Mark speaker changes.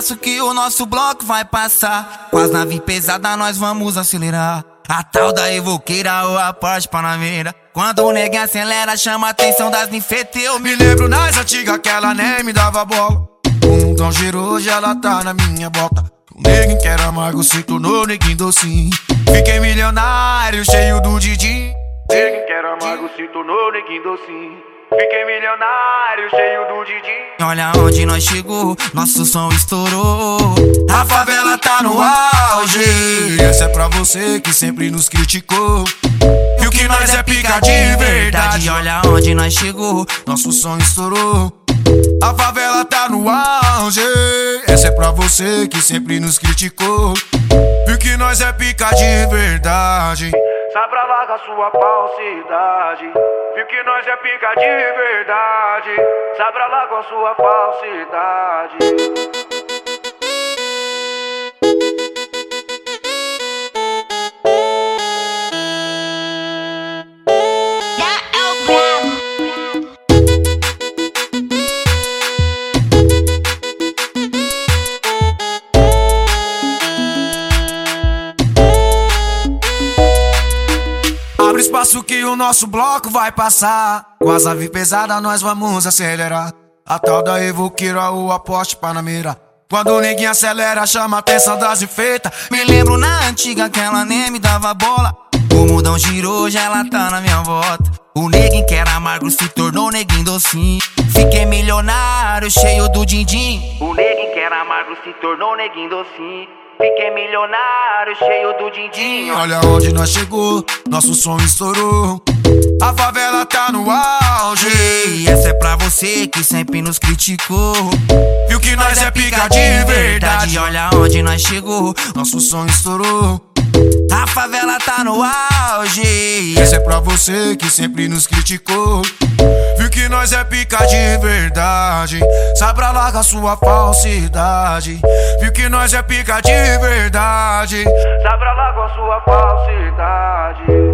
Speaker 1: espaço que o nosso bloco vai passar. Com as naves pesadas nós vamos acelerar. A tal da evoqueira ou a Porsche Panamera. Quando o neguinho acelera, chama a atenção das ninfetes. Eu me lembro nas antigas que ela nem me dava bola. O mundão girou, hoje ela tá na minha bota. O neguinho que era amargo se tornou neguinho docinho. Fiquei milionário, cheio do Didi. Neguinho que era amargo se tornou neguinho docinho. Fiquei milionário, cheio do Didi. Olha onde nós chegou, nosso som estourou. A favela tá no auge. Essa é pra você que sempre nos criticou. Viu que nós é pica de verdade. Olha onde nós chegou, nosso som estourou. A favela tá no auge. Essa é pra você que sempre nos criticou. Viu que nós é pica de verdade. Sai pra lá com a sua falsidade. Viu que nós é pica de verdade. Sai pra lá com a sua falsidade. Espaço que o nosso bloco vai passar. Com as aves pesadas nós vamos acelerar. A tal da evoqueira ou a poste Panamera. Quando o neguinho acelera, chama a atenção das enfeitas. Me lembro na antiga que ela nem me dava bola. O mundão girou, já ela tá na minha volta. O neguinho que era amargo se tornou neguinho docinho. Fiquei milionário, cheio do din-din. O neguinho que era amargo se tornou neguinho docinho. Fiquei milionário, cheio do din-din. Olha onde nós chegou, nosso som estourou. A favela tá no auge. E essa é pra você que sempre nos criticou. Viu que nós é pica de verdade. Olha onde nós chegou, nosso som estourou. A favela tá no auge. Essa é pra você que sempre nos criticou. Nós é pica de verdade. Sai pra lá com a sua falsidade. Viu que nós é pica de verdade. Sai pra lá com a sua falsidade.